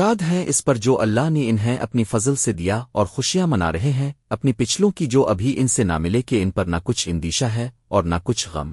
شاد ہیں اس پر جو اللہ نے انہیں اپنی فضل سے دیا اور خوشیاں منا رہے ہیں، اپنی پچھلوں کی جو ابھی ان سے نہ ملے کہ ان پر نہ کچھ اندیشہ ہے اور نہ کچھ غم۔